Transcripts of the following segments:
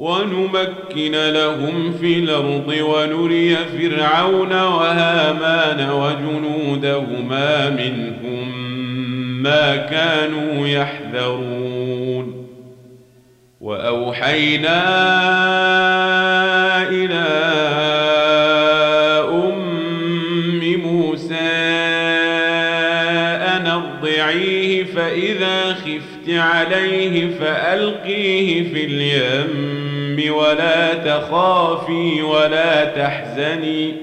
ونمكن لهم في الأرض ونري فرعون وهامان وجنودهما منهم ما كانوا يحذرون. وأوحينا إلى أم موسى أن أرضعيه فإذا خفت عليه فألقيه في اليم. ولا تخافي ولا تحزني.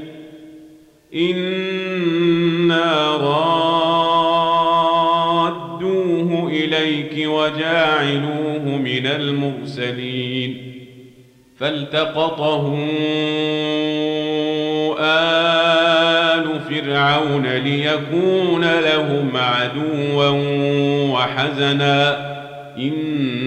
إنا رادوه إليك وجاعلوه من المرسلين. فالتقطه آل فرعون ليكون لهم عدوا وحزنا. إن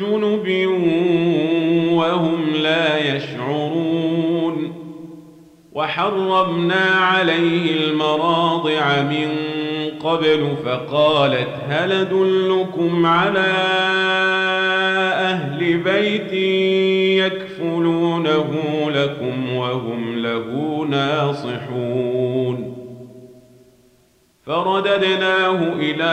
جنب وهم لا يشعرون. وحرمنا عليه المراضع من قبل فقالت هل أدلكم على أهل بيت يكفلونه لكم وهم له ناصحون؟ فرددناه إلى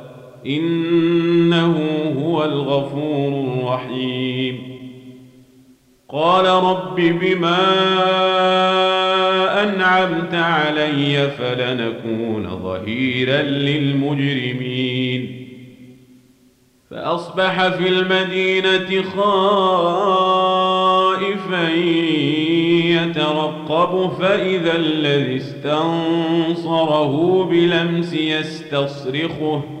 إنه هو الغفور الرحيم. قال رب بما أنعمت علي فلنكون ظهيرا للمجرمين. فأصبح في المدينة خائفا يترقب فإذا الذي استنصره بلمس يستصرخه.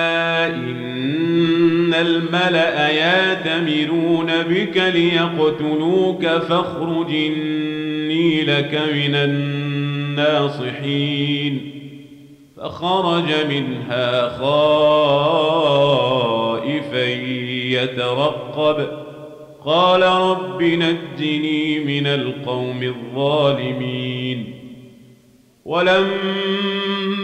ان الملأ ياتمرون بك ليقتلوك فاخرج إني لك من الناصحين. فخرج منها خائفا يترقب. قال رب نجني من القوم الظالمين. ولما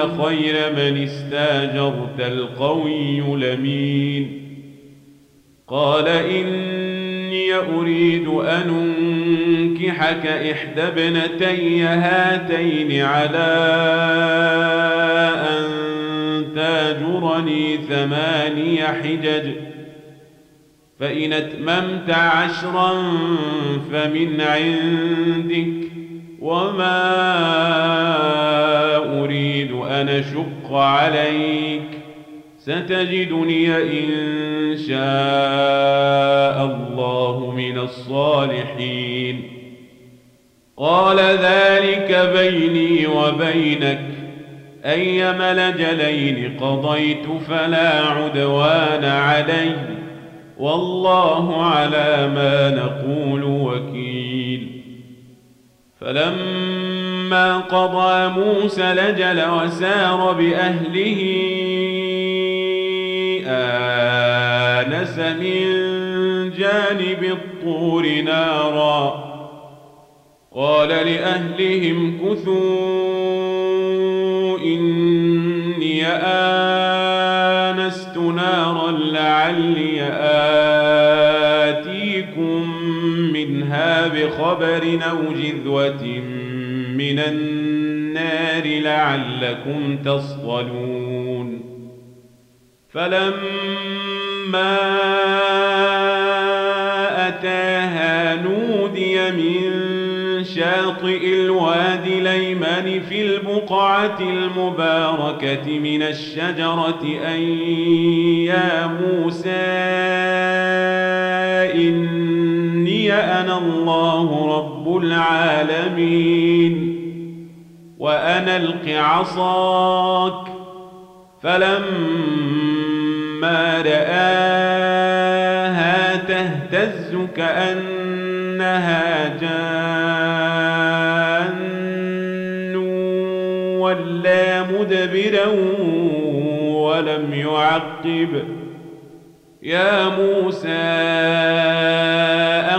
خير من استاجرت القوي لمين قال إني أريد أن أنكحك إحدى ابنتي هاتين على أن تاجرني ثماني حجج. فإن أتممت عشرا فمن عندك. وما أريد أن أشق عليك ستجدني إن شاء الله من الصالحين قال ذلك بيني وبينك أيما لجلين قضيت فلا عدوان علي والله على ما نقول وكيل فلما قضى موسى لجل وسار بأهله آنس من جانب الطور نارا. قال لأهلهم كثوا إني آنست نارا لعلي آتيكم بخبر أو جذوة من النار لعلكم تصطلون. فلما أتاها نودي من شاطئ الوادي ليمن في البقعة المباركة من الشجرة أن يا موسى إني أنا الله رب العالمين وأنا الق عصاك فلما رآها تهتز كأنها جان ولا مدبرا ولم يعقب. يا موسى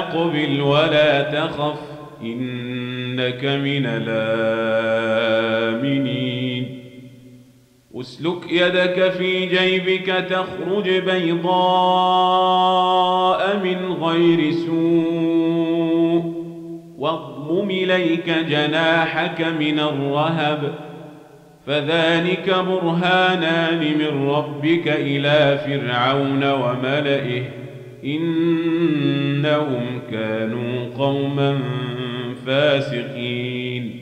أقبل ولا تخف إنك من الآمنين. أسلك يدك في جيبك تخرج بيضاء من غير سوء. واضمم إليك جناحك من الرهب فذلك برهانان من ربك إلى فرعون وملئه. إنهم كانوا قوما فاسقين.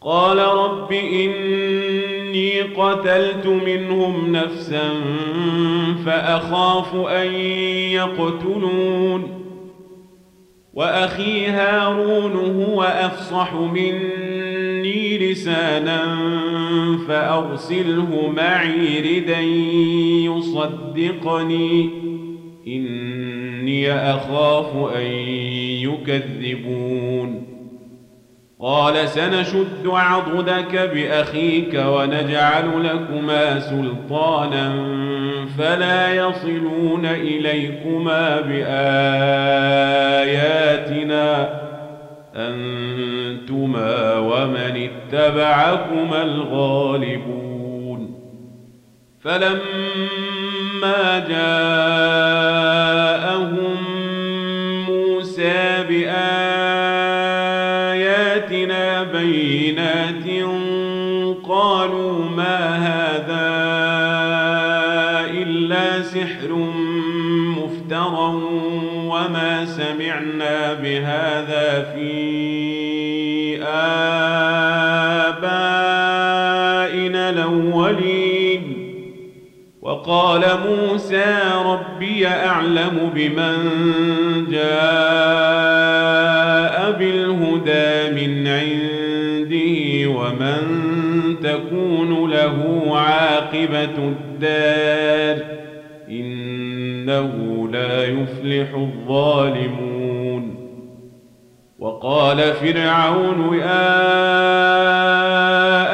قال رب إني قتلت منهم نفسا فأخاف أن يقتلون. وأخي هارون هو أفصح مني لسانا فأرسله معي ردا يصدقني. إني أخاف أن يكذبون. قال سنشد عضدك بأخيك ونجعل لكما سلطانا فلا يصلون إليكما بآياتنا. أنتما ومن اتبعكما الغالبون. فلما جاءهم موسى بآياتنا بينات قالوا ما هذا إلا سحر مفترى وما سمعنا بهذا في وقال موسى ربي أعلم بمن جاء بالهدى من عنده ومن تكون له عاقبة الدار إنه لا يفلح الظالمون. وقال فرعون يا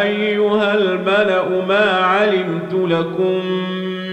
أيها الملأ ما علمت لكم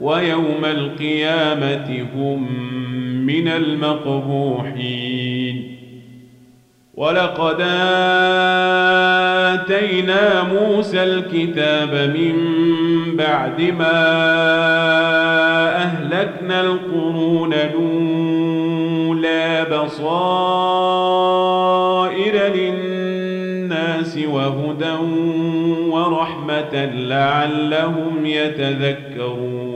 ويوم القيامة هم من المقبوحين. ولقد آتينا موسى الكتاب من بعد ما أهلكنا القرون الأولى بصائر للناس وهدى ورحمة لعلهم يتذكرون.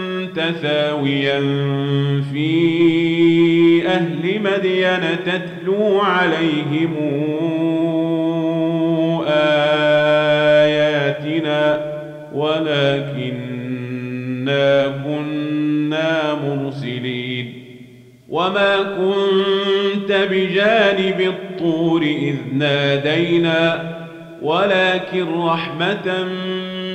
ثاويا في أهل مدين تتلو عليهم آياتنا ولكنا كنا مرسلين وما كنت بجانب الطور إذ نادينا ولكن رحمة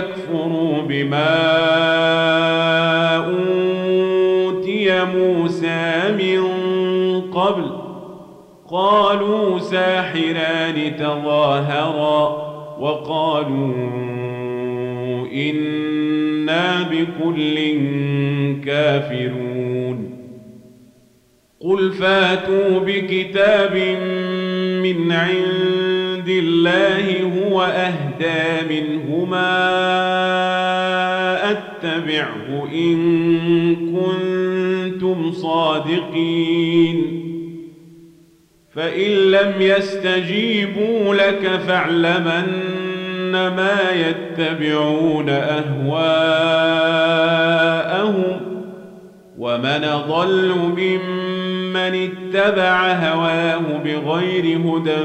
أولم يكفروا بما أوتي موسى من قبل قالوا ساحران تظاهرا وقالوا إنا بكل كافرون قل فاتوا بكتاب من عند الله هو أهدى منهما أتبعه إن كنتم صادقين. فإن لم يستجيبوا لك فاعلمن ما يتبعون أهواءهم ومن ضل ممن من اتبع هواه بغير هدى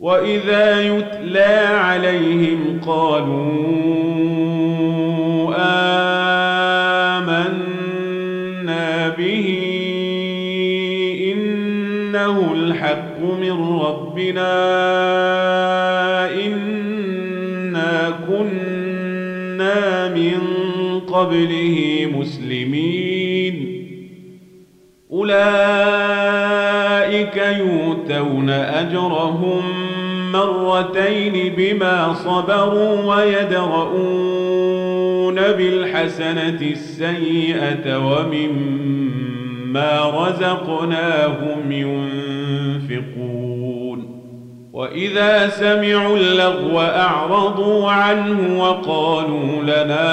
وإذا يتلى عليهم قالوا آمنا به إنه الحق من ربنا إنا كنا من قبله مسلمين أولئك يؤتون أجرهم مرتين بما صبروا ويدرؤون بالحسنة السيئة ومما رزقناهم ينفقون. وإذا سمعوا اللغو أعرضوا عنه وقالوا لنا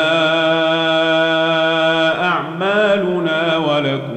أعمالنا ولكم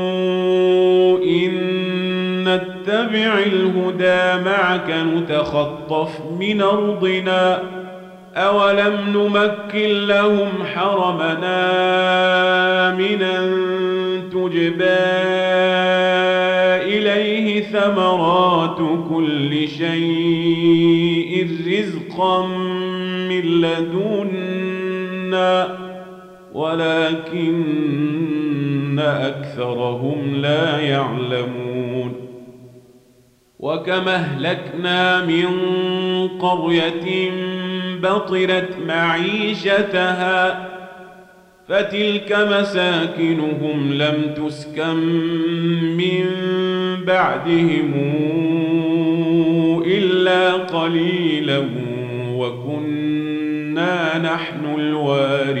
نتبع الهدى معك نتخطف من أرضنا. أولم نمكن لهم حرمنا آمنا تجبى إليه ثمرات كل شيء رزقا من لدنا ولكن أكثرهم لا يعلمون. وكما أهلكنا من قرية بطرت معيشتها فتلك مساكنهم لم تسكن من بعدهم إلا قليلا وكنا نحن الوارثين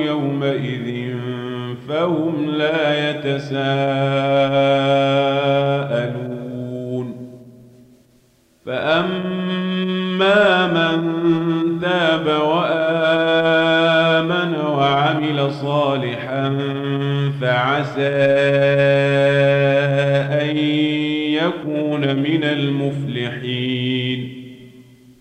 يومئذ فهم لا يتساءلون. فأما من تاب وآمن وعمل صالحا فعسى أن يكون من المفلحين.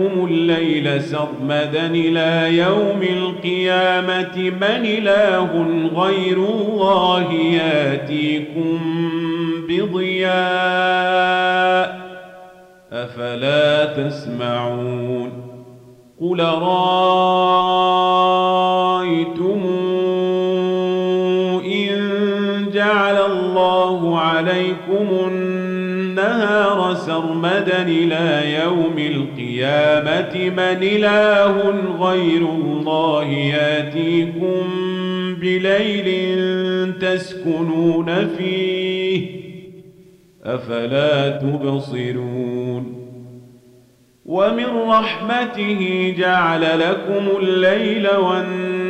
عليكم الليل سرمدا إلى يوم القيامة من إله غير الله ياتيكم بضياء أفلا تسمعون قل رأيتم عليكم النهار سرمدا إلى يوم القيامة. من إله غير الله يأتيكم بليل تسكنون فيه. أفلا تبصرون؟ ومن رحمته جعل لكم الليل والنهار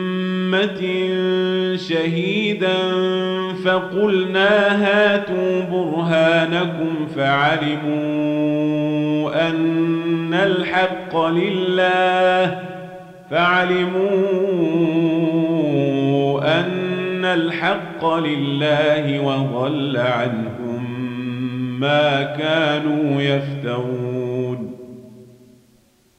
أمة شهيدا فقلنا هاتوا برهانكم فعلموا أن الحق لله فعلموا أن الحق لله وضل عنهم ما كانوا يفترون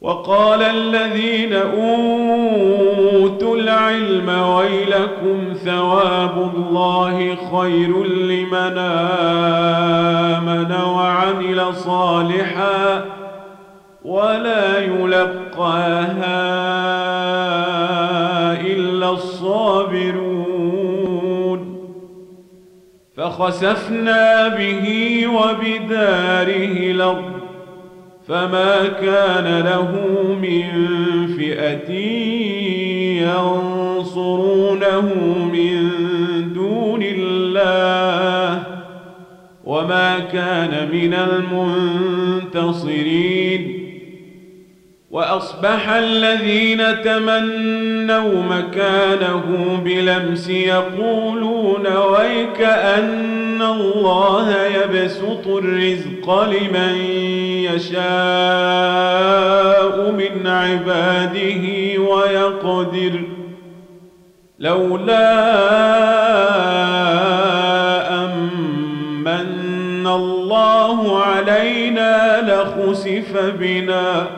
وقال الذين أوتوا العلم ويلكم ثواب الله خير لمن آمن وعمل صالحا ولا يلقاها إلا الصابرون. فخسفنا به وبداره الأرض فما كان له من فئة ينصرونه من دون الله وما كان من المنتصرين وأصبح الذين تمنوا مكانه بلمس يقولون ويك أن الله يبسط الرزق لمن يشاء من عباده ويقدر لولا أمن الله علينا لخسف بنا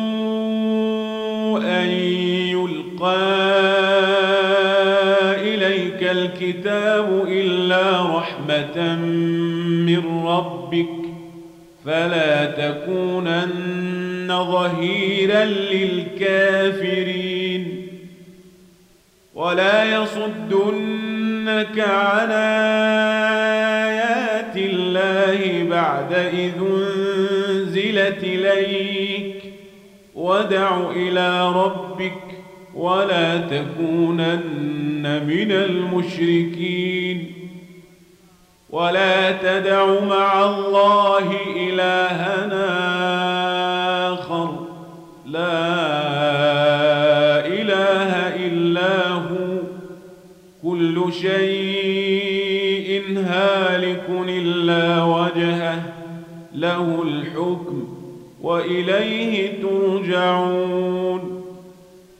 أن يلقى إليك الكتاب إلا رحمة من ربك فلا تكونن ظهيرا للكافرين. ولا يصدنك عن آيات الله بعد إذ ودع إلى ربك ولا تكونن من المشركين ولا تدع مع الله إلهنا آخر لا إله إلا هو كل شيء هالك إلا وجهه له الحكم وإليه ترجعون.